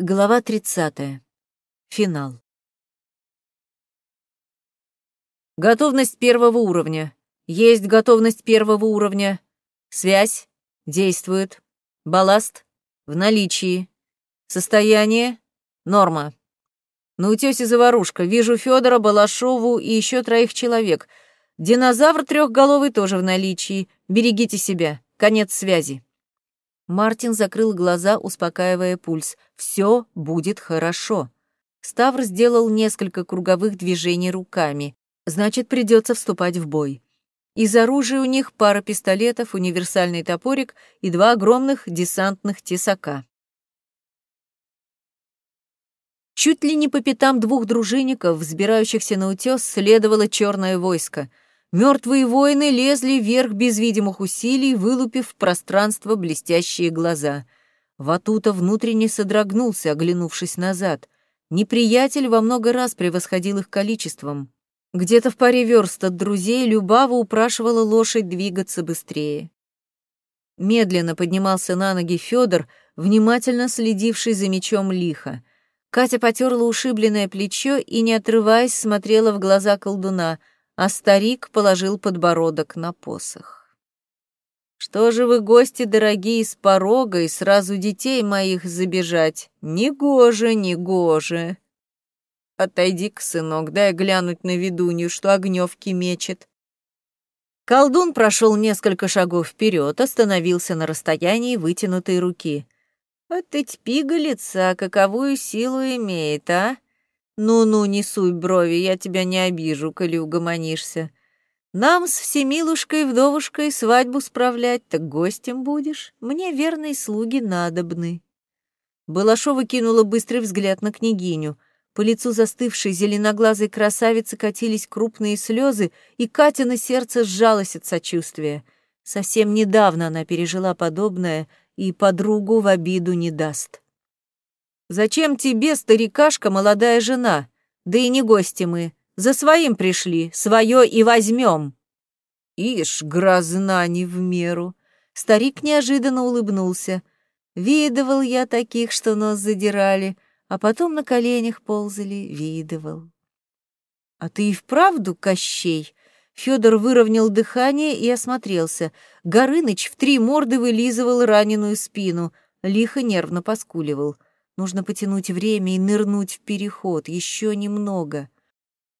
Глава 30. Финал. Готовность первого уровня. Есть готовность первого уровня. Связь. Действует. Балласт. В наличии. Состояние. Норма. На утёсе заварушка. Вижу Федора, Балашову и еще троих человек. Динозавр трехголовый тоже в наличии. Берегите себя. Конец связи. Мартин закрыл глаза, успокаивая пульс. «Все будет хорошо». Ставр сделал несколько круговых движений руками. Значит, придется вступать в бой. Из оружия у них пара пистолетов, универсальный топорик и два огромных десантных тесака. Чуть ли не по пятам двух дружинников, взбирающихся на утес, следовало черное войско — Мертвые воины лезли вверх без видимых усилий, вылупив в пространство блестящие глаза. Ватута внутренне содрогнулся, оглянувшись назад. Неприятель во много раз превосходил их количеством. Где-то в паре верст от друзей Любава упрашивала лошадь двигаться быстрее. Медленно поднимался на ноги Федор, внимательно следивший за мечом лиха. Катя потерла ушибленное плечо и, не отрываясь, смотрела в глаза колдуна — а старик положил подбородок на посох. «Что же вы, гости дорогие, с порога и сразу детей моих забежать? Негоже, негоже!» «Отойди-ка, сынок, дай глянуть на ведунью, что огневки мечет». Колдун прошел несколько шагов вперед, остановился на расстоянии вытянутой руки. «А ты пигалица, каковую силу имеет, а? «Ну-ну, не суй брови, я тебя не обижу, коли угомонишься. Нам с всемилушкой-вдовушкой свадьбу справлять, так гостем будешь. Мне верные слуги надобны». Балашова кинула быстрый взгляд на княгиню. По лицу застывшей зеленоглазой красавицы катились крупные слезы, и Катя сердце сжалось от сочувствия. Совсем недавно она пережила подобное и подругу в обиду не даст. Зачем тебе, старикашка, молодая жена? Да и не гости мы. За своим пришли, свое и возьмем. Ишь, грозна не в меру. Старик неожиданно улыбнулся. Видывал я таких, что нос задирали, а потом на коленях ползали, видывал. А ты и вправду Кощей? Федор выровнял дыхание и осмотрелся. Горыныч в три морды вылизывал раненую спину, лихо нервно поскуливал — Нужно потянуть время и нырнуть в переход, еще немного.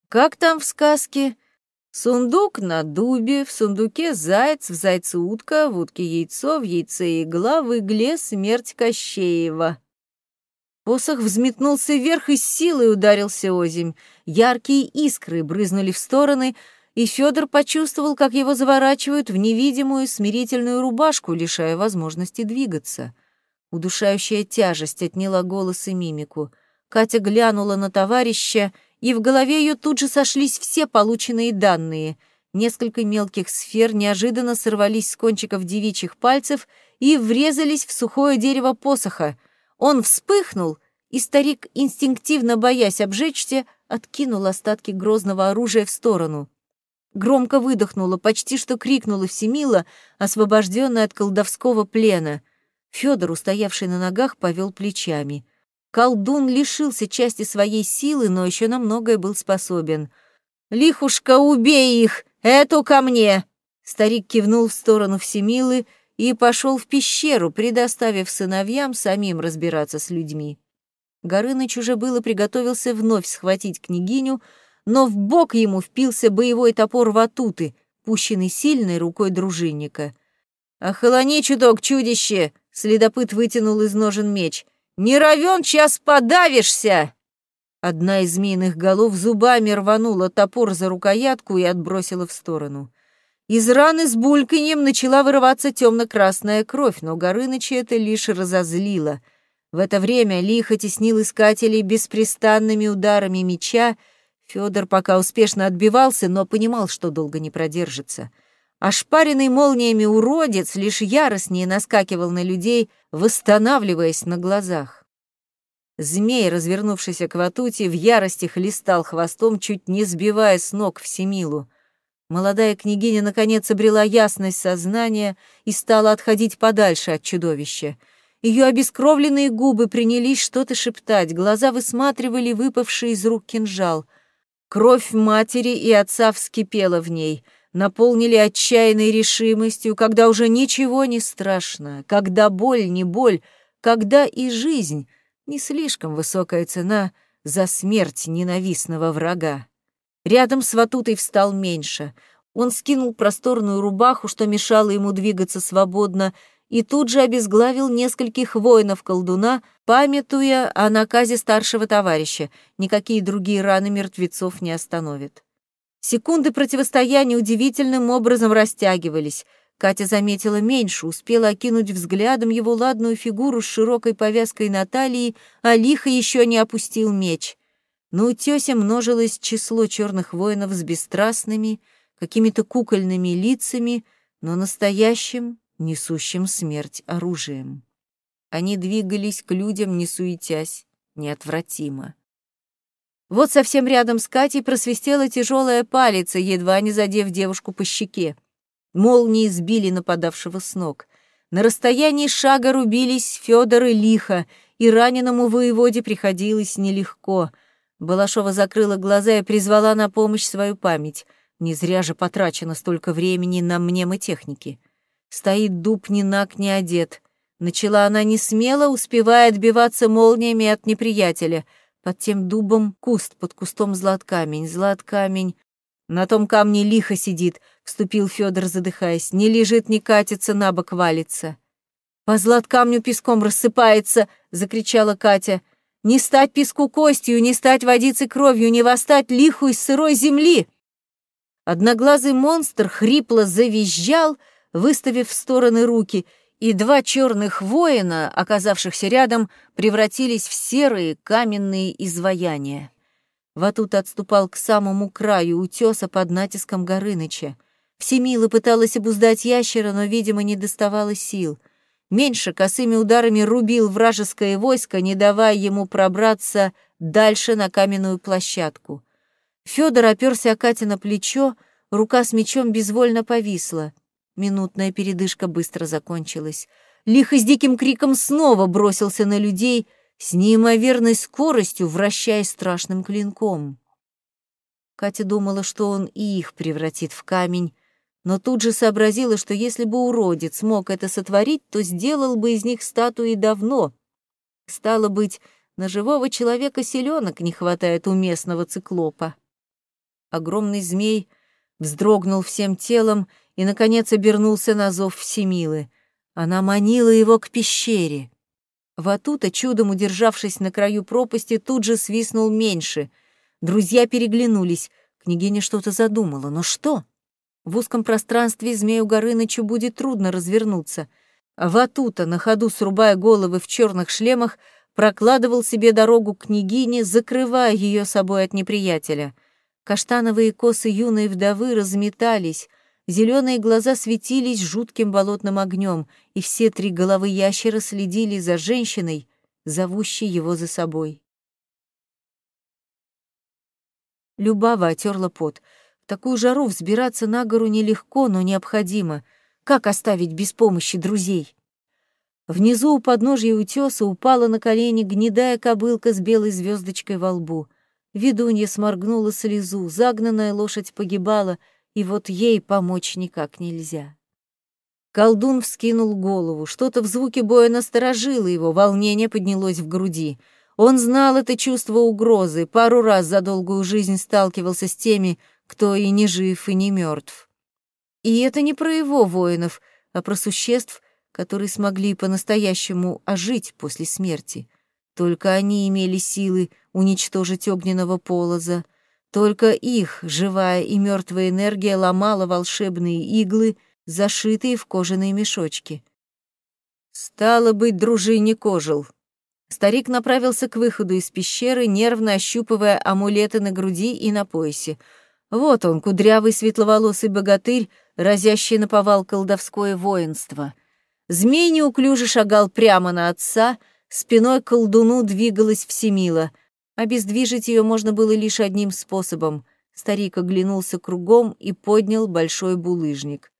Как там в сказке? Сундук на дубе, в сундуке заяц, в зайце утка, в утке яйцо, в яйце игла, в игле смерть Кощеева. Посох взметнулся вверх и с силой ударился озимь. Яркие искры брызнули в стороны, и Федор почувствовал, как его заворачивают в невидимую смирительную рубашку, лишая возможности двигаться. Удушающая тяжесть отняла голос и мимику. Катя глянула на товарища, и в голове ее тут же сошлись все полученные данные. Несколько мелких сфер неожиданно сорвались с кончиков девичьих пальцев и врезались в сухое дерево посоха. Он вспыхнул, и старик, инстинктивно боясь обжечься, откинул остатки грозного оружия в сторону. Громко выдохнула, почти что крикнула Всемила, освобожденная от колдовского плена. Федор, устоявший на ногах, повел плечами. Колдун лишился части своей силы, но еще на многое был способен. «Лихушка, убей их! Эту ко мне!» Старик кивнул в сторону Всемилы и пошел в пещеру, предоставив сыновьям самим разбираться с людьми. Горыныч уже было приготовился вновь схватить княгиню, но в бок ему впился боевой топор ватуты, пущенный сильной рукой дружинника. «Охолони чуток, чудище!» Следопыт вытянул из ножен меч. «Не равен, час подавишься!» Одна из змеиных голов зубами рванула топор за рукоятку и отбросила в сторону. Из раны с бульканьем начала вырываться темно-красная кровь, но Горыныча это лишь разозлило. В это время лихо теснил искателей беспрестанными ударами меча. Федор пока успешно отбивался, но понимал, что долго не продержится — Ошпаренный молниями уродец лишь яростнее наскакивал на людей, восстанавливаясь на глазах. Змей, развернувшийся к Ватуте, в ярости хлестал хвостом, чуть не сбивая с ног Всемилу. Молодая княгиня наконец обрела ясность сознания и стала отходить подальше от чудовища. Ее обескровленные губы принялись что-то шептать, глаза высматривали выпавший из рук кинжал. Кровь матери и отца вскипела в ней, наполнили отчаянной решимостью, когда уже ничего не страшно, когда боль не боль, когда и жизнь не слишком высокая цена за смерть ненавистного врага. Рядом с Ватутой встал меньше. Он скинул просторную рубаху, что мешало ему двигаться свободно, и тут же обезглавил нескольких воинов-колдуна, памятуя о наказе старшего товарища. Никакие другие раны мертвецов не остановят. Секунды противостояния удивительным образом растягивались. Катя заметила меньше, успела окинуть взглядом его ладную фигуру с широкой повязкой на талии, а лихо еще не опустил меч. На утёсе множилось число черных воинов с бесстрастными, какими-то кукольными лицами, но настоящим, несущим смерть оружием. Они двигались к людям, не суетясь, неотвратимо. Вот совсем рядом с Катей просвистела тяжелая палица, едва не задев девушку по щеке. Молнии сбили нападавшего с ног. На расстоянии шага рубились Фёдор и Лихо, и раненому воеводе приходилось нелегко. Балашова закрыла глаза и призвала на помощь свою память. Не зря же потрачено столько времени на мнемотехники. Стоит дуб ни наг, ни одет. Начала она не смело, успевая отбиваться молниями от неприятеля. Под тем дубом куст, под кустом златкамень, златкамень. На том камне лихо сидит, вступил Федор, задыхаясь. Не лежит, не катится, на бок валится. По златкамню песком рассыпается, закричала Катя. Не стать песку костью, не стать водицей кровью, не восстать лиху из сырой земли. Одноглазый монстр хрипло завизжал, выставив в стороны руки, и два черных воина, оказавшихся рядом, превратились в серые каменные изваяния. Ватут отступал к самому краю утеса под натиском Горыныча. Всемила пыталась обуздать ящера, но, видимо, не доставала сил. Меньше косыми ударами рубил вражеское войско, не давая ему пробраться дальше на каменную площадку. Федор оперся Кате на плечо, рука с мечом безвольно повисла. Минутная передышка быстро закончилась. Лихо с диким криком снова бросился на людей, с неимоверной скоростью вращая страшным клинком. Катя думала, что он и их превратит в камень, но тут же сообразила, что если бы уродец мог это сотворить, то сделал бы из них статуи давно. Стало быть, на живого человека селенок не хватает у местного циклопа. Огромный змей вздрогнул всем телом и, наконец, обернулся на зов Всемилы. Она манила его к пещере. Ватута, чудом удержавшись на краю пропасти, тут же свистнул меньше. Друзья переглянулись. Княгиня что-то задумала. Но что? В узком пространстве змею Горынычу будет трудно развернуться. Ватута, на ходу срубая головы в черных шлемах, прокладывал себе дорогу к княгине, закрывая ее собой от неприятеля. Каштановые косы юной вдовы разметались, Зеленые глаза светились жутким болотным огнем, и все три головы ящера следили за женщиной, зовущей его за собой. Любава отерла пот. В такую жару взбираться на гору нелегко, но необходимо. Как оставить без помощи друзей? Внизу у подножья утеса упала на колени гнедая кобылка с белой звездочкой во лбу. Ведунья сморгнула слезу, загнанная лошадь погибала — и вот ей помочь никак нельзя. Колдун вскинул голову, что-то в звуке боя насторожило его, волнение поднялось в груди. Он знал это чувство угрозы, пару раз за долгую жизнь сталкивался с теми, кто и не жив, и не мертв. И это не про его воинов, а про существ, которые смогли по-настоящему ожить после смерти. Только они имели силы уничтожить огненного полоза, только их живая и мертвая энергия ломала волшебные иглы, зашитые в кожаные мешочки. Стало быть, дружинник ожил. Старик направился к выходу из пещеры, нервно ощупывая амулеты на груди и на поясе. Вот он, кудрявый светловолосый богатырь, разящий наповал колдовское воинство. Змей неуклюже шагал прямо на отца, спиной колдуну двигалась Всемила — Обездвижить ее можно было лишь одним способом. Старик оглянулся кругом и поднял большой булыжник.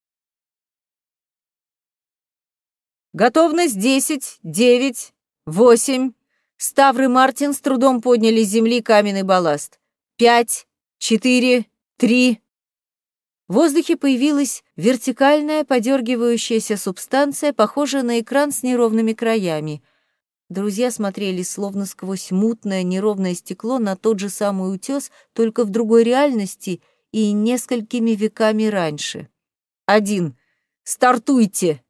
Готовность десять, девять, восемь. Ставр и Мартин с трудом подняли с земли каменный балласт. Пять, четыре, три. В воздухе появилась вертикальная подергивающаяся субстанция, похожая на экран с неровными краями. Друзья смотрели словно сквозь мутное неровное стекло на тот же самый утес, только в другой реальности и несколькими веками раньше. «Один! Стартуйте!»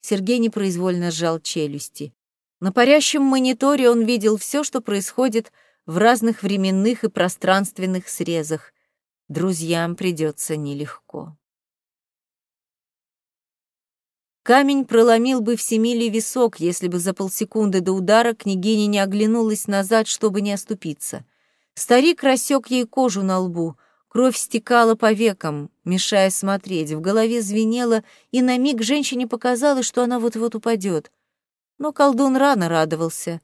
Сергей непроизвольно сжал челюсти. На парящем мониторе он видел все, что происходит в разных временных и пространственных срезах. Друзьям придется нелегко. Камень проломил бы в Семиле висок, если бы за полсекунды до удара княгиня не оглянулась назад, чтобы не оступиться. Старик рассек ей кожу на лбу, кровь стекала по векам, мешая смотреть, в голове звенело, и на миг женщине показалось, что она вот-вот упадет. Но колдун рано радовался.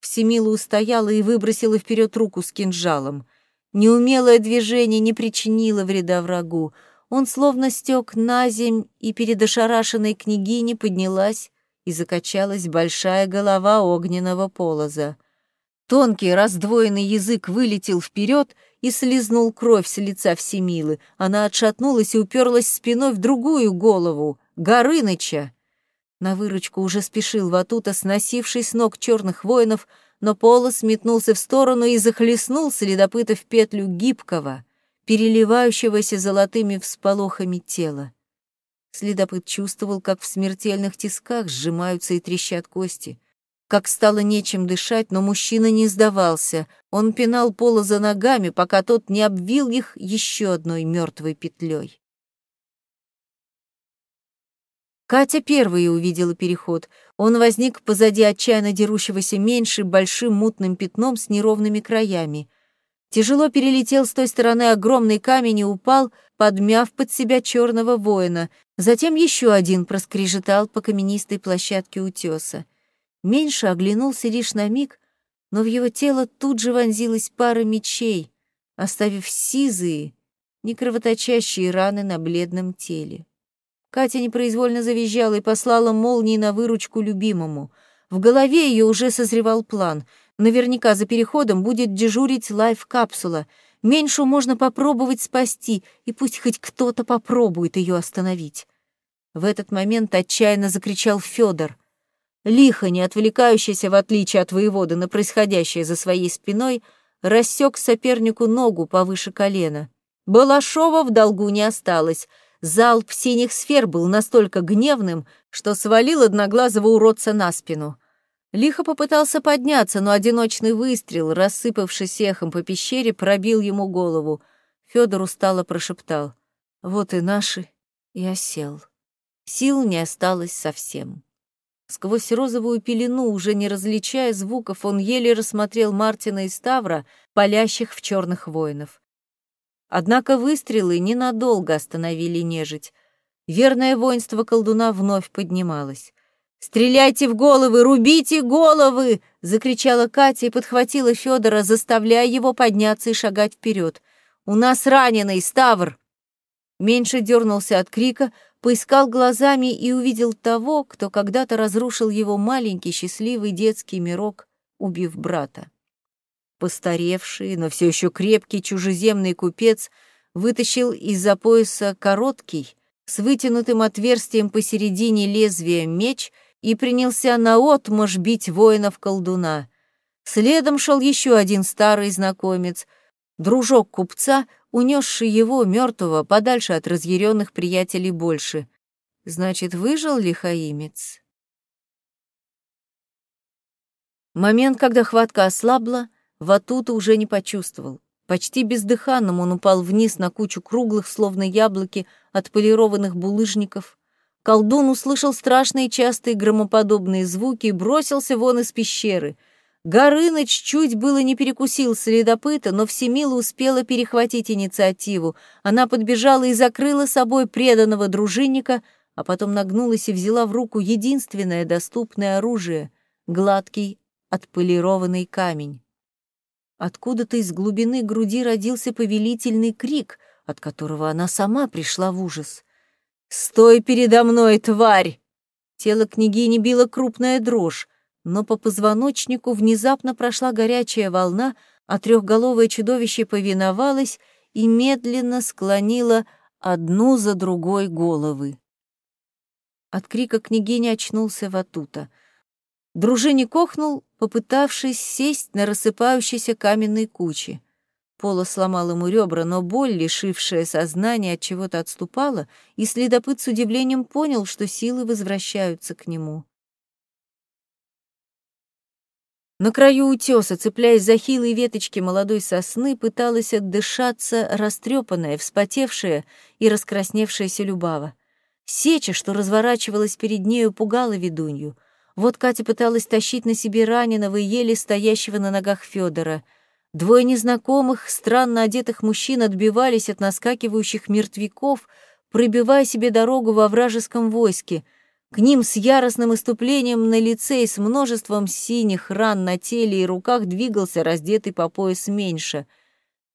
Всемила устояла и выбросила вперед руку с кинжалом. Неумелое движение не причинило вреда врагу. Он словно стек на земь, и перед ошарашенной княгиней поднялась и закачалась большая голова огненного полоза. Тонкий раздвоенный язык вылетел вперед и слизнул кровь с лица Всемилы. Она отшатнулась и уперлась спиной в другую голову, Горыныча. На выручку уже спешил Ватута, сносивший с ног черных воинов, но Полос метнулся в сторону и захлестнул следопыта в петлю гибкого, переливающегося золотыми всполохами тела. Следопыт чувствовал, как в смертельных тисках сжимаются и трещат кости, как стало нечем дышать, но мужчина не сдавался. Он пинал Полоза ногами, пока тот не обвил их еще одной мертвой петлей. Катя первая увидела переход. Он возник позади отчаянно дерущегося меньше большим мутным пятном с неровными краями. Тяжело перелетел с той стороны огромный камень и упал, подмяв под себя черного воина. Затем еще один проскрежетал по каменистой площадке утеса. Меньше оглянулся лишь на миг, но в его тело тут же вонзилась пара мечей, оставив сизые, некровоточащие раны на бледном теле. Катя непроизвольно завизжала и послала молнии на выручку любимому. В голове ее уже созревал план. Наверняка за переходом будет дежурить лайф-капсула. Меньшу можно попробовать спасти, и пусть хоть кто-то попробует ее остановить. В этот момент отчаянно закричал Федор. Лихо, не отвлекающийся в отличие от воевода на происходящее за своей спиной, рассек сопернику ногу повыше колена. Балашова в долгу не осталось — Залп синих сфер был настолько гневным, что свалил одноглазого уродца на спину. Лихо попытался подняться, но одиночный выстрел, рассыпавшись эхом по пещере, пробил ему голову. Федор устало прошептал. «Вот и наши». И осел. Сил не осталось совсем. Сквозь розовую пелену, уже не различая звуков, он еле рассмотрел Мартина и Ставра, палящих в черных воинов. Однако выстрелы ненадолго остановили нежить. Верное воинство колдуна вновь поднималось. «Стреляйте в головы! Рубите головы!» — закричала Катя и подхватила Федора, заставляя его подняться и шагать вперед. «У нас раненый, Ставр!» Меньше дернулся от крика, поискал глазами и увидел того, кто когда-то разрушил его маленький счастливый детский мирок, убив брата. Постаревший, но все еще крепкий чужеземный купец вытащил из-за пояса короткий, с вытянутым отверстием посередине лезвия меч и принялся наотмашь бить воинов-колдуна. Следом шел еще один старый знакомец, дружок купца, унесший его, мертвого, подальше от разъяренных приятелей больше. Значит, выжил лихаимец? Момент, когда хватка ослабла, Ватута уже не почувствовал. Почти бездыханным он упал вниз на кучу круглых, словно яблоки, отполированных булыжников. Колдун услышал страшные частые громоподобные звуки и бросился вон из пещеры. Горыныч чуть было не перекусил следопыта, но Всемила успела перехватить инициативу. Она подбежала и закрыла собой преданного дружинника, а потом нагнулась и взяла в руку единственное доступное оружие — гладкий отполированный камень. Откуда-то из глубины груди родился повелительный крик, от которого она сама пришла в ужас. «Стой передо мной, тварь!» Тело княгини било крупная дрожь, но по позвоночнику внезапно прошла горячая волна, а трехголовое чудовище повиновалось и медленно склонило одну за другой головы. От крика княгини очнулся Ватута. Дружинник охнул, попытавшись сесть на рассыпающейся каменной куче. Пола сломал ему ребра, но боль, лишившая сознания, от чего-то отступала, и следопыт с удивлением понял, что силы возвращаются к нему. На краю утеса, цепляясь за хилые веточки молодой сосны, пыталась отдышаться растрепанная, вспотевшая и раскрасневшаяся Любава. Сеча, что разворачивалась перед нею, пугала ведунью. Вот Катя пыталась тащить на себе раненого и еле стоящего на ногах Федора. Двое незнакомых, странно одетых мужчин отбивались от наскакивающих мертвяков, пробивая себе дорогу во вражеском войске — к ним с яростным иступлением на лице и с множеством синих ран на теле и руках двигался раздетый по пояс меньше.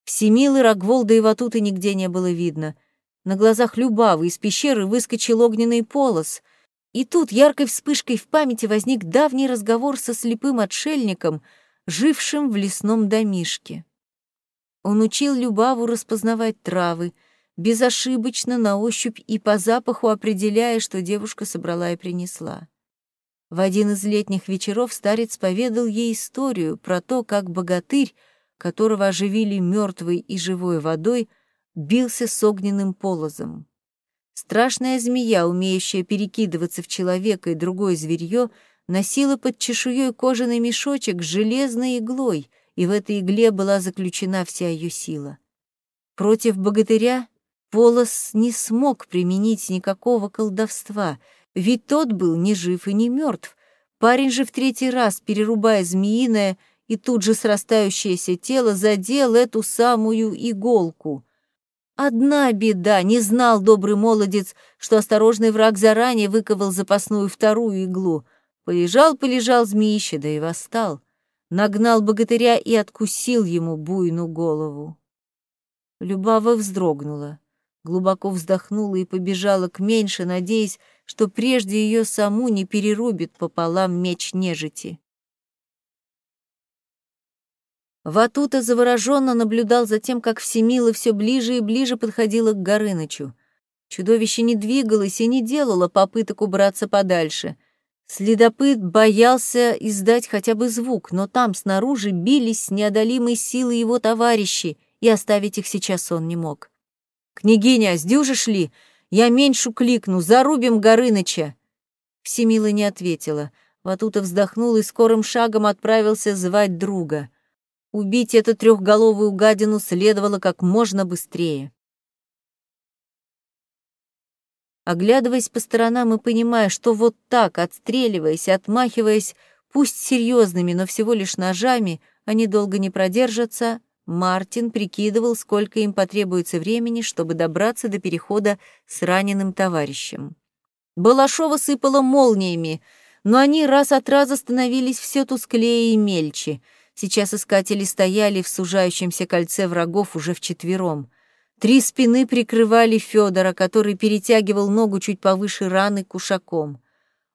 Всемилы, Рогволда и Ватуты нигде не было видно. На глазах Любавы из пещеры выскочил огненный полос. И тут яркой вспышкой в памяти возник давний разговор со слепым отшельником, жившим в лесном домишке. Он учил Любаву распознавать травы — безошибочно на ощупь и по запаху определяя, что девушка собрала и принесла. В один из летних вечеров старец поведал ей историю про то, как богатырь, которого оживили мертвой и живой водой, бился с огненным полозом. Страшная змея, умеющая перекидываться в человека и другое зверье, носила под чешуей кожаный мешочек с железной иглой, и в этой игле была заключена вся ее сила. Против богатыря Полос не смог применить никакого колдовства, ведь тот был ни жив и ни мертв. Парень же в третий раз, перерубая змеиное и тут же срастающееся тело, задел эту самую иголку. Одна беда, не знал добрый молодец, что осторожный враг заранее выковал запасную вторую иглу. Полежал-полежал змеище, да и восстал. Нагнал богатыря и откусил ему буйну голову. Любава вздрогнула глубоко вздохнула и побежала к меньше, надеясь, что прежде ее саму не перерубит пополам меч нежити. Ватута завороженно наблюдал за тем, как Всемила все ближе и ближе подходила к Горынычу. Чудовище не двигалось и не делало попыток убраться подальше. Следопыт боялся издать хотя бы звук, но там, снаружи, бились с неодолимой силой его товарищи, и оставить их сейчас он не мог. «Княгиня, сдюжишь ли? Я меньшу кликну, зарубим Горыныча!» Всемила не ответила. Ватута вздохнул и скорым шагом отправился звать друга. Убить эту трехголовую гадину следовало как можно быстрее. Оглядываясь по сторонам и понимая, что вот так, отстреливаясь, отмахиваясь, пусть серьезными, но всего лишь ножами, они долго не продержатся, Мартин прикидывал, сколько им потребуется времени, чтобы добраться до перехода с раненым товарищем. Балашова сыпала молниями, но они раз от раза становились все тусклее и мельче. Сейчас искатели стояли в сужающемся кольце врагов уже вчетвером. Три спины прикрывали Федора, который перетягивал ногу чуть повыше раны кушаком.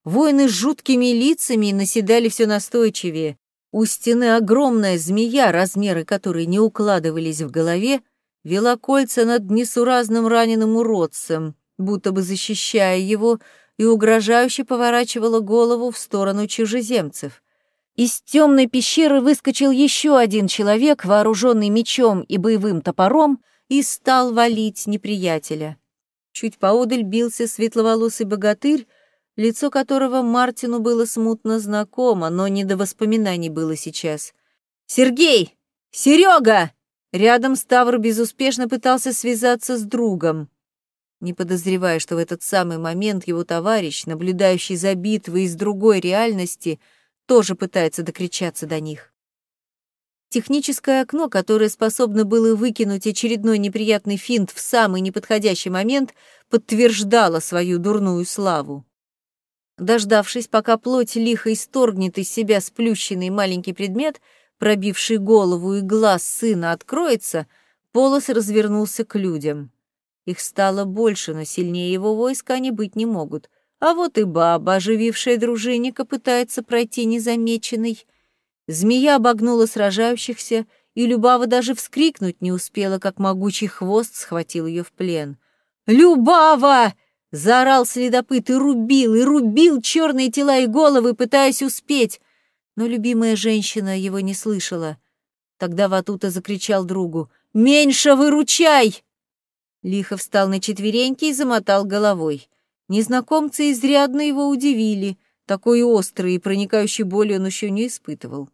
Воины с жуткими лицами наседали все настойчивее. У стены огромная змея, размеры которой не укладывались в голове, вела кольца над несуразным раненым уродцем, будто бы защищая его, и угрожающе поворачивала голову в сторону чужеземцев. Из темной пещеры выскочил еще один человек, вооруженный мечом и боевым топором, и стал валить неприятеля. Чуть поодаль бился светловолосый богатырь, лицо которого Мартину было смутно знакомо, но не до воспоминаний было сейчас. «Сергей! Серега!» Рядом Ставр безуспешно пытался связаться с другом, не подозревая, что в этот самый момент его товарищ, наблюдающий за битвой из другой реальности, тоже пытается докричаться до них. Техническое окно, которое способно было выкинуть очередной неприятный финт в самый неподходящий момент, подтверждало свою дурную славу. Дождавшись, пока плоть лихо исторгнет из себя сплющенный маленький предмет, пробивший голову и глаз сына откроется, Полос развернулся к людям. Их стало больше, но сильнее его войска они быть не могут. А вот и баба, оживившая дружинника, пытается пройти незамеченной. Змея обогнула сражающихся, и Любава даже вскрикнуть не успела, как могучий хвост схватил ее в плен. «Любава!» — заорал следопыт и рубил, и рубил черные тела и головы, пытаясь успеть. Но любимая женщина его не слышала. Тогда Ватута закричал другу «Меньше выручай!» Лихо встал на четвереньки и замотал головой. Незнакомцы изрядно его удивили. Такой острый и проникающий боли он еще не испытывал.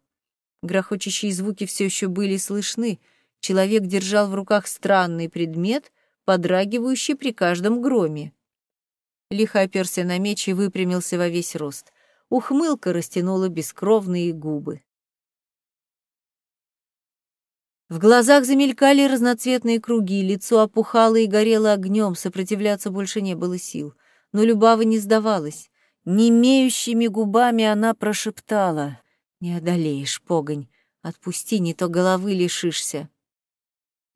Грохочущие звуки все еще были слышны. Человек держал в руках странный предмет, подрагивающий при каждом громе. Лихо оперся на меч и выпрямился во весь рост. Ухмылка растянула бескровные губы. В глазах замелькали разноцветные круги, лицо опухало и горело огнем, сопротивляться больше не было сил. Но Любава не сдавалась. Немеющими губами она прошептала. «Не одолеешь, погонь, отпусти, не то головы лишишься».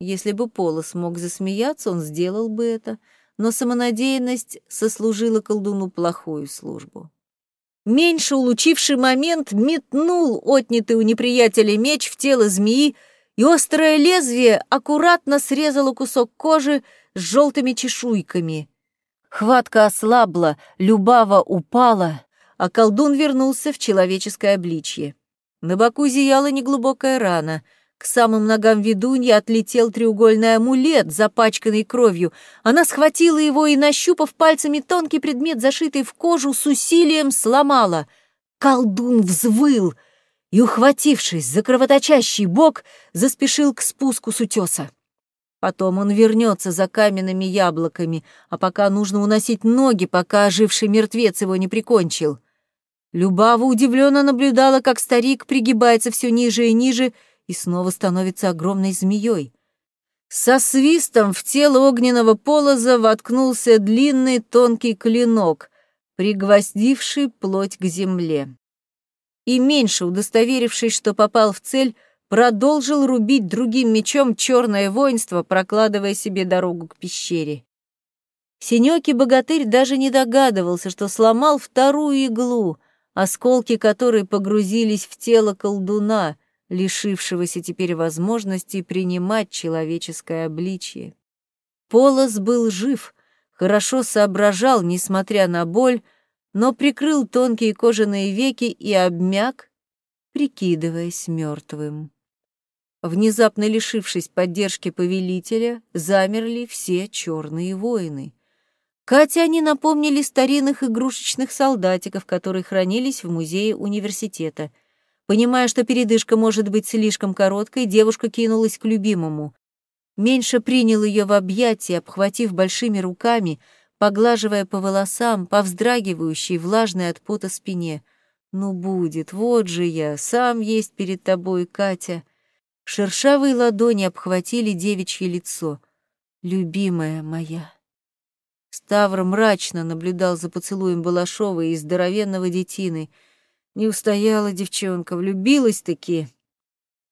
Если бы Пола смог засмеяться, он сделал бы это, но самонадеянность сослужила колдуну плохую службу. Меньше улучивший момент метнул отнятый у неприятеля меч в тело змеи, и острое лезвие аккуратно срезало кусок кожи с желтыми чешуйками. Хватка ослабла, Любава упала, а колдун вернулся в человеческое обличье. На боку зияла неглубокая рана. К самым ногам ведунья отлетел треугольный амулет, запачканный кровью. Она схватила его и, нащупав пальцами тонкий предмет, зашитый в кожу, с усилием сломала. Колдун взвыл — и, ухватившись за кровоточащий бок, заспешил к спуску с утеса. Потом он вернется за каменными яблоками, а пока нужно уносить ноги, пока оживший мертвец его не прикончил. Любава удивленно наблюдала, как старик пригибается все ниже и ниже и снова становится огромной змеей. Со свистом в тело огненного полоза воткнулся длинный тонкий клинок, пригвоздивший плоть к земле и меньше удостоверившись, что попал в цель, продолжил рубить другим мечом черное воинство, прокладывая себе дорогу к пещере. Синёкий богатырь даже не догадывался, что сломал вторую иглу, осколки которой погрузились в тело колдуна, лишившегося теперь возможности принимать человеческое обличие. Полос был жив, хорошо соображал, несмотря на боль, но прикрыл тонкие кожаные веки и обмяк, прикидываясь мертвым. Внезапно лишившись поддержки повелителя, замерли все черные воины. Катя они напомнили старинных игрушечных солдатиков, которые хранились в музее университета. Понимая, что передышка может быть слишком короткой, девушка кинулась к любимому. Меньше принял ее в объятия, обхватив большими руками — поглаживая по волосам, по вздрагивающей, влажной от пота спине. «Ну, будет, вот же я, сам есть перед тобой, Катя». Шершавые ладони обхватили девичье лицо. «Любимая моя». Ставр мрачно наблюдал за поцелуем Балашова и здоровенного детины. Не устояла девчонка, влюбилась-таки.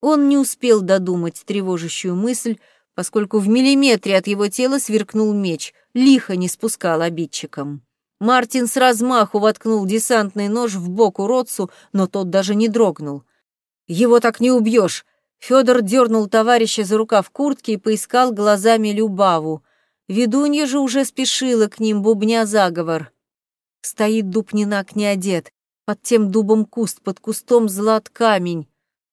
Он не успел додумать тревожащую мысль, поскольку в миллиметре от его тела сверкнул меч, лихо не спускал обидчикам. Мартин с размаху воткнул десантный нож в бок уродцу, но тот даже не дрогнул. «Его так не убьешь!» Федор дернул товарища за рукав куртки и поискал глазами Любаву. Ведунья же уже спешила к ним, бубня заговор. Стоит дуб не наг, не одет. Под тем дубом куст, под кустом злат камень.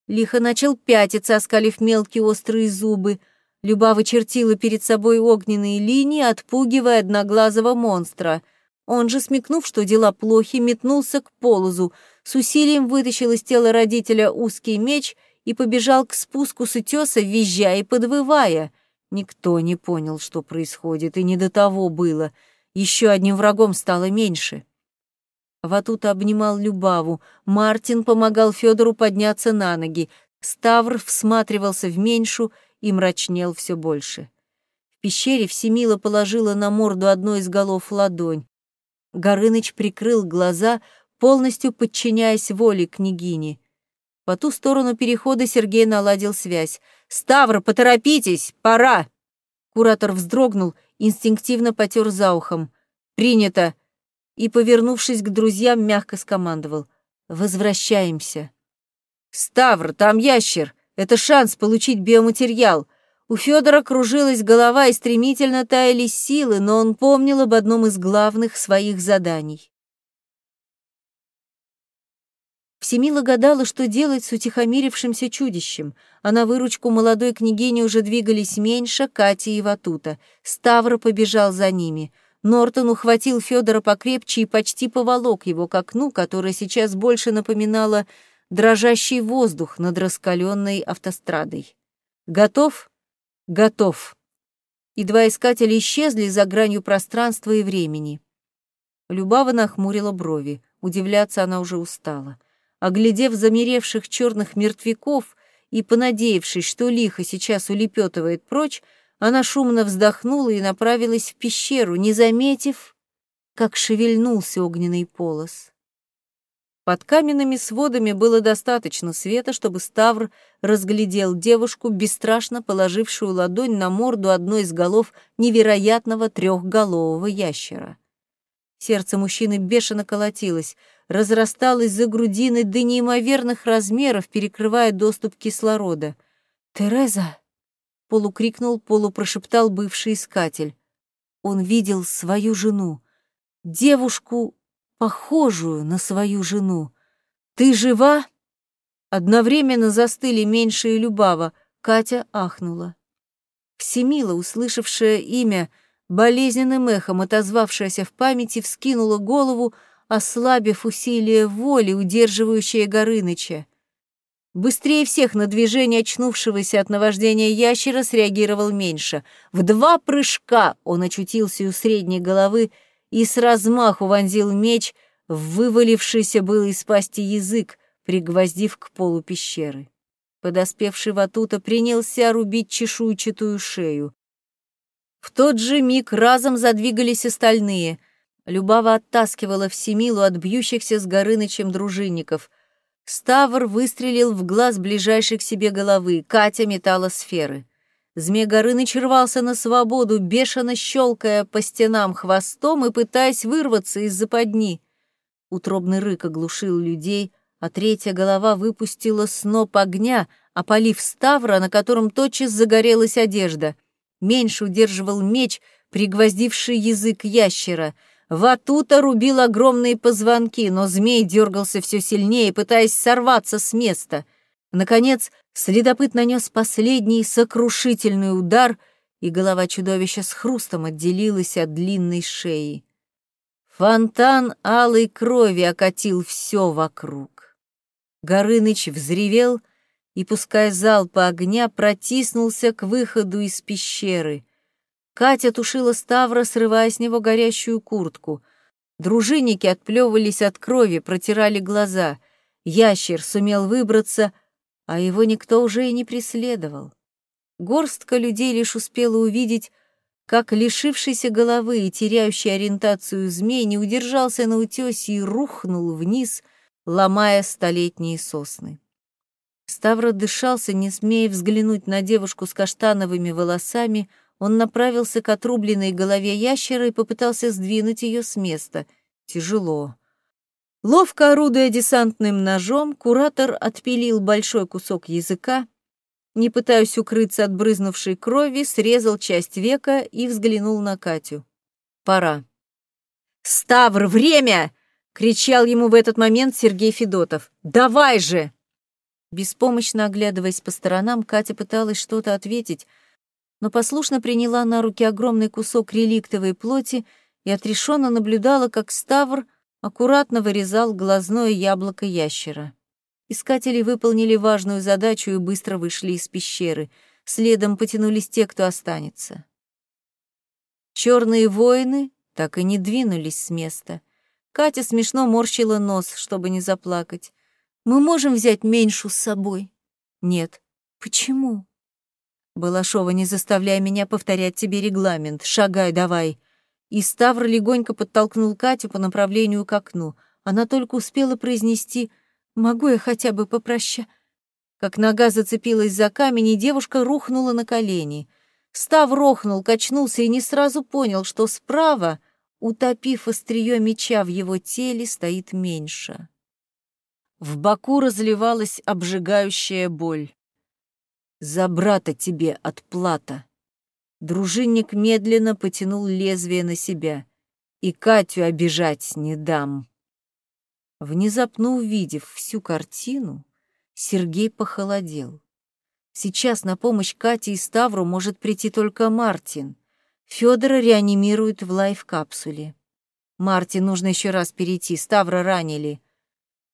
Лихо начал пятиться, оскалив мелкие острые зубы. Люба вычертила перед собой огненные линии, отпугивая одноглазого монстра. Он же, смекнув, что дела плохи, метнулся к полозу, с усилием вытащил из тела родителя узкий меч и побежал к спуску с утеса, визжа и подвывая. Никто не понял, что происходит, и не до того было. Еще одним врагом стало меньше. Ватута обнимал Любаву, Мартин помогал Федору подняться на ноги, Ставр всматривался в меньшу и мрачнел все больше. В пещере Всемила положила на морду одной из голов ладонь. Горыныч прикрыл глаза, полностью подчиняясь воле княгини. По ту сторону перехода Сергей наладил связь. «Ставр, поторопитесь! Пора!» Куратор вздрогнул, инстинктивно потер за ухом. «Принято!» и, повернувшись к друзьям, мягко скомандовал «Возвращаемся». «Ставр, там ящер! Это шанс получить биоматериал!» У Федора кружилась голова и стремительно таяли силы, но он помнил об одном из главных своих заданий. Всемила гадала, что делать с утихомирившимся чудищем, а на выручку молодой княгини уже двигались меньше Катя и Ватута. Ставра побежал за ними. Нортон ухватил Федора покрепче и почти поволок его к окну, которое сейчас больше напоминало дрожащий воздух над раскаленной автострадой. «Готов?» «Готов». И два искателя исчезли за гранью пространства и времени. Любава нахмурила брови. Удивляться она уже устала. Оглядев замеревших черных мертвяков и понадеявшись, что лихо сейчас улепетывает прочь, она шумно вздохнула и направилась в пещеру, не заметив, как шевельнулся огненный полос. Под каменными сводами было достаточно света, чтобы Ставр разглядел девушку, бесстрашно положившую ладонь на морду одной из голов невероятного трехголового ящера. Сердце мужчины бешено колотилось, разрасталось за грудиной до неимоверных размеров, перекрывая доступ кислорода. «Тереза!» — полукрикнул, полупрошептал бывший искатель. Он видел свою жену, девушку, похожую на свою жену. «Ты жива?» Одновременно застыли меньше и Любава. Катя ахнула. Всемила, услышавшая имя, — болезненным эхом отозвавшаяся в памяти, вскинула голову, ослабив усилие воли, удерживающее Горыныча. Быстрее всех на движение очнувшегося от наваждения ящера среагировал меньше. В два прыжка он очутился у средней головы и с размаху вонзил меч в вывалившийся было из пасти язык, пригвоздив к полу пещеры. Подоспевший Ватута принялся рубить чешуйчатую шею. В тот же миг разом задвигались остальные. Любава оттаскивала Всемилу от бьющихся с Горынычем дружинников. Ставр выстрелил в глаз ближайшей к себе головы, Катя метала сферы. Змей Горыныч рвался на свободу, бешено щелкая по стенам хвостом и пытаясь вырваться из западни. Утробный рык оглушил людей, а третья голова выпустила сноп огня, опалив Ставра, на котором тотчас загорелась одежда — Меньше удерживал меч, пригвоздивший язык ящера. Ватута рубил огромные позвонки, но змей дергался все сильнее, пытаясь сорваться с места. Наконец, следопыт нанес последний сокрушительный удар, и голова чудовища с хрустом отделилась от длинной шеи. Фонтан алой крови окатил все вокруг. Горыныч взревел — и, пуская залпы огня, протиснулся к выходу из пещеры. Катя тушила Ставра, срывая с него горящую куртку. Дружинники отплевывались от крови, протирали глаза. Ящер сумел выбраться, а его никто уже и не преследовал. Горстка людей лишь успела увидеть, как лишившийся головы и теряющий ориентацию змей не удержался на утёсе и рухнул вниз, ломая столетние сосны. Ставро дышался, не смея взглянуть на девушку с каштановыми волосами, он направился к отрубленной голове ящера и попытался сдвинуть ее с места. Тяжело. Ловко орудуя десантным ножом, куратор отпилил большой кусок языка, не пытаясь укрыться от брызнувшей крови, срезал часть века и взглянул на Катю. «Пора». «Ставр, время!» — кричал ему в этот момент Сергей Федотов. «Давай же!» Беспомощно оглядываясь по сторонам, Катя пыталась что-то ответить, но послушно приняла на руки огромный кусок реликтовой плоти и отрешенно наблюдала, как Ставр аккуратно вырезал глазное яблоко ящера. Искатели выполнили важную задачу и быстро вышли из пещеры. Следом потянулись те, кто останется. Черные воины так и не двинулись с места. Катя смешно морщила нос, чтобы не заплакать. Мы можем взять меньшу с собой? Нет. Почему? Балашова, не заставляй меня повторять тебе регламент. Шагай давай. И Ставр легонько подтолкнул Катю по направлению к окну. Она только успела произнести «Могу я хотя бы попроща...» Как нога зацепилась за камень, и девушка рухнула на колени. Став рохнул, качнулся и не сразу понял, что справа утопив острие меча в его теле, стоит меньше. В боку разливалась обжигающая боль. «За брата тебе отплата!» Дружинник медленно потянул лезвие на себя. «И Катю обижать не дам!» Внезапно увидев всю картину, Сергей похолодел. Сейчас на помощь Кате и Ставру может прийти только Мартин. Федора реанимируют в лайф-капсуле. Мартин нужно еще раз перейти, Ставра ранили.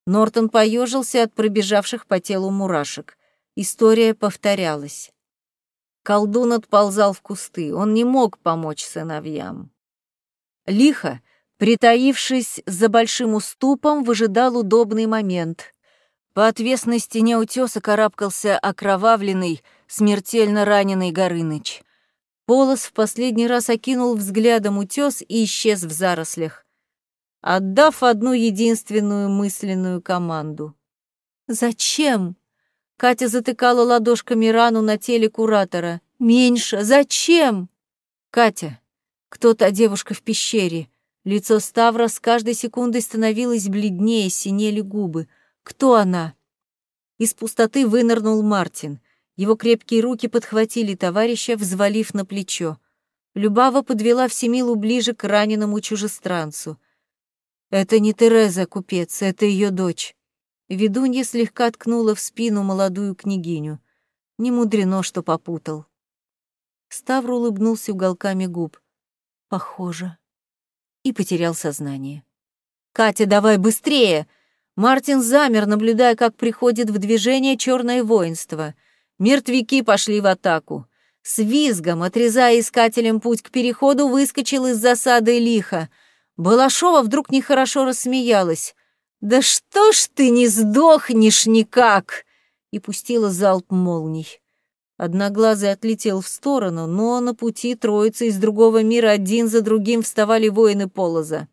Нортон поежился от пробежавших по телу мурашек. История повторялась. Колдун отползал в кусты, он не мог помочь сыновьям. Лихо, притаившись за большим уступом, выжидал удобный момент. По отвесной стене утеса карабкался окровавленный, смертельно раненый Горыныч. Полос в последний раз окинул взглядом утес и исчез в зарослях, отдав одну единственную мысленную команду. «Зачем?» Катя затыкала ладошками рану на теле куратора. «Меньше! Зачем?» «Катя, кто та девушка в пещере?» Лицо Ставра с каждой секундой становилось бледнее, синели губы — кто она? Из пустоты вынырнул Мартин. Его крепкие руки подхватили товарища, взвалив на плечо. Любава подвела Всемилу ближе к раненому чужестранцу. «Это не Тереза, купец, это ее дочь». Ведунья слегка ткнула в спину молодую княгиню. Не мудрено, что попутал. Ставр улыбнулся уголками губ. «Похоже». И потерял сознание. «Катя, давай быстрее!» Мартин замер, наблюдая, как приходит в движение черное воинство. Мертвяки пошли в атаку. С визгом, отрезая искателям путь к переходу, выскочил из засады лихо. Балашова вдруг нехорошо рассмеялась. «Да что ж ты не сдохнешь никак!» и пустила залп молний. Одноглазый отлетел в сторону, но на пути троицы из другого мира один за другим вставали воины Полоза.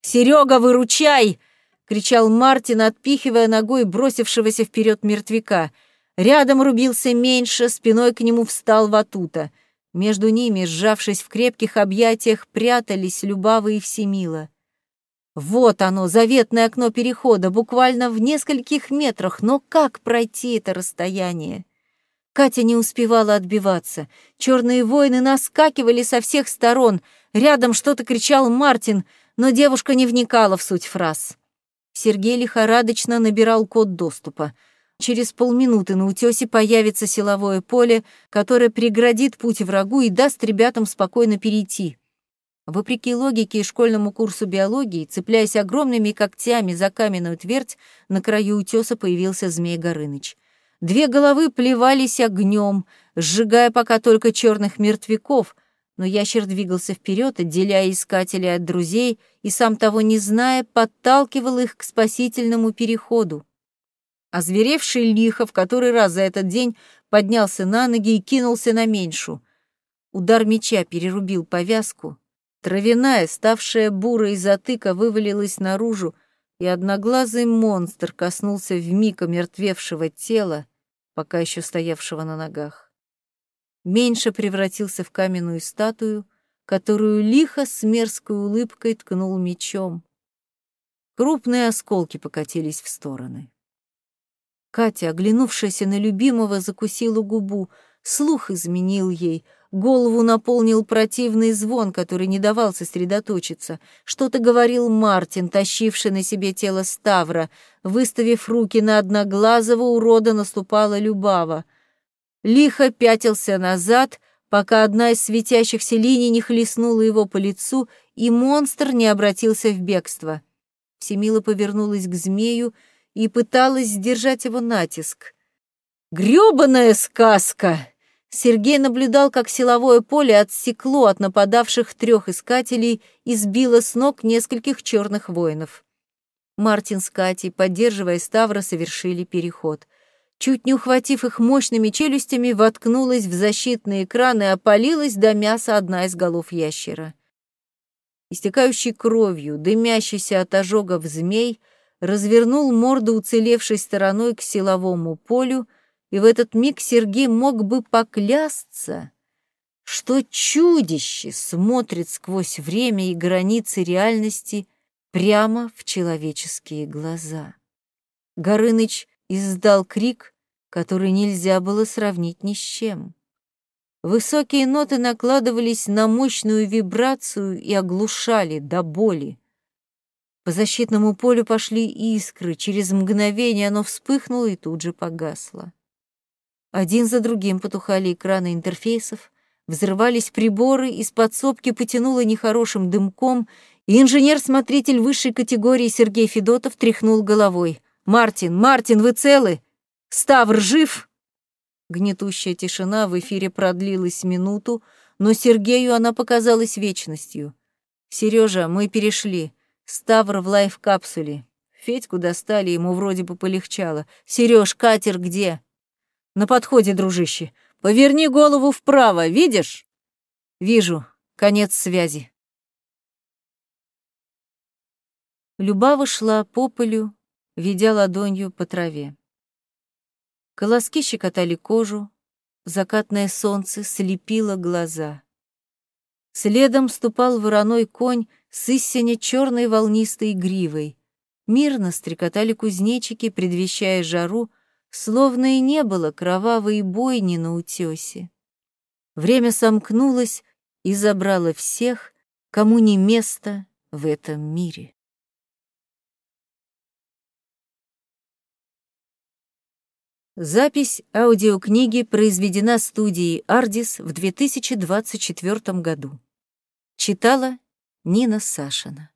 «Серега, выручай!» — кричал Мартин, отпихивая ногой бросившегося вперед мертвяка. Рядом рубился меньше, спиной к нему встал Ватута. Между ними, сжавшись в крепких объятиях, прятались Любава и Всемила. Вот оно, заветное окно перехода, буквально в нескольких метрах, но как пройти это расстояние? Катя не успевала отбиваться. Черные воины наскакивали со всех сторон. Рядом что-то кричал Мартин, но девушка не вникала в суть фраз. Сергей лихорадочно набирал код доступа. Через полминуты на утёсе появится силовое поле, которое преградит путь врагу и даст ребятам спокойно перейти. Вопреки логике и школьному курсу биологии, цепляясь огромными когтями за каменную твердь, на краю утёса появился Змей Горыныч. Две головы плевались огнем, сжигая пока только черных мертвяков — но ящер двигался вперед, отделяя искателей от друзей, и сам того не зная, подталкивал их к спасительному переходу. Озверевший лихо в который раз за этот день поднялся на ноги и кинулся на меньшу. Удар меча перерубил повязку. Травяная, ставшая бурой затыка, вывалилась наружу, и одноглазый монстр коснулся вмиг омертвевшего тела, пока еще стоявшего на ногах меньше превратился в каменную статую, которую лихо с мерзкой улыбкой ткнул мечом. Крупные осколки покатились в стороны. Катя, оглянувшаяся на любимого, закусила губу, слух изменил ей, голову наполнил противный звон, который не давал сосредоточиться. Что-то говорил Мартин, тащивший на себе тело Ставра. Выставив руки на одноглазого, урода наступала Любава — лихо пятился назад, пока одна из светящихся линий не хлестнула его по лицу, и монстр не обратился в бегство. Всемила повернулась к змею и пыталась сдержать его натиск. «Грёбаная сказка!» Сергей наблюдал, как силовое поле отсекло от нападавших трех искателей и сбило с ног нескольких черных воинов. Мартин с Катей, поддерживая Ставра, совершили переход чуть не ухватив их мощными челюстями, воткнулась в защитный экран и опалилась до мяса одна из голов ящера. Истекающий кровью, дымящийся от ожогов змей, развернул морду уцелевшей стороной к силовому полю, и в этот миг Сергей мог бы поклясться, что чудище смотрит сквозь время и границы реальности прямо в человеческие глаза. Горыныч издал крик, который нельзя было сравнить ни с чем. Высокие ноты накладывались на мощную вибрацию и оглушали до боли. По защитному полю пошли искры, через мгновение оно вспыхнуло и тут же погасло. Один за другим потухали экраны интерфейсов, взрывались приборы, из подсобки потянуло нехорошим дымком, и инженер-смотритель высшей категории Сергей Федотов тряхнул головой. «Мартин, Мартин, вы целы? Ставр жив?» Гнетущая тишина в эфире продлилась минуту, но Сергею она показалась вечностью. «Сережа, мы перешли. Ставр в лайф-капсуле. Федьку достали, ему вроде бы полегчало. Сереж, катер где?» «На подходе, дружище. Поверни голову вправо, видишь?» «Вижу. Конец связи». Любава шла по полю, ведя ладонью по траве. Колоски щекотали кожу, закатное солнце слепило глаза. Следом ступал вороной конь с истине черной волнистой гривой. Мирно стрекотали кузнечики, предвещая жару, словно и не было кровавой бойни на утёсе. Время сомкнулось и забрало всех, кому не место в этом мире. Запись аудиокниги произведена студией «Ардис» в 2024 году. Читала Нина Сашина.